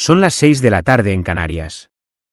Son las 6 de la tarde en Canarias.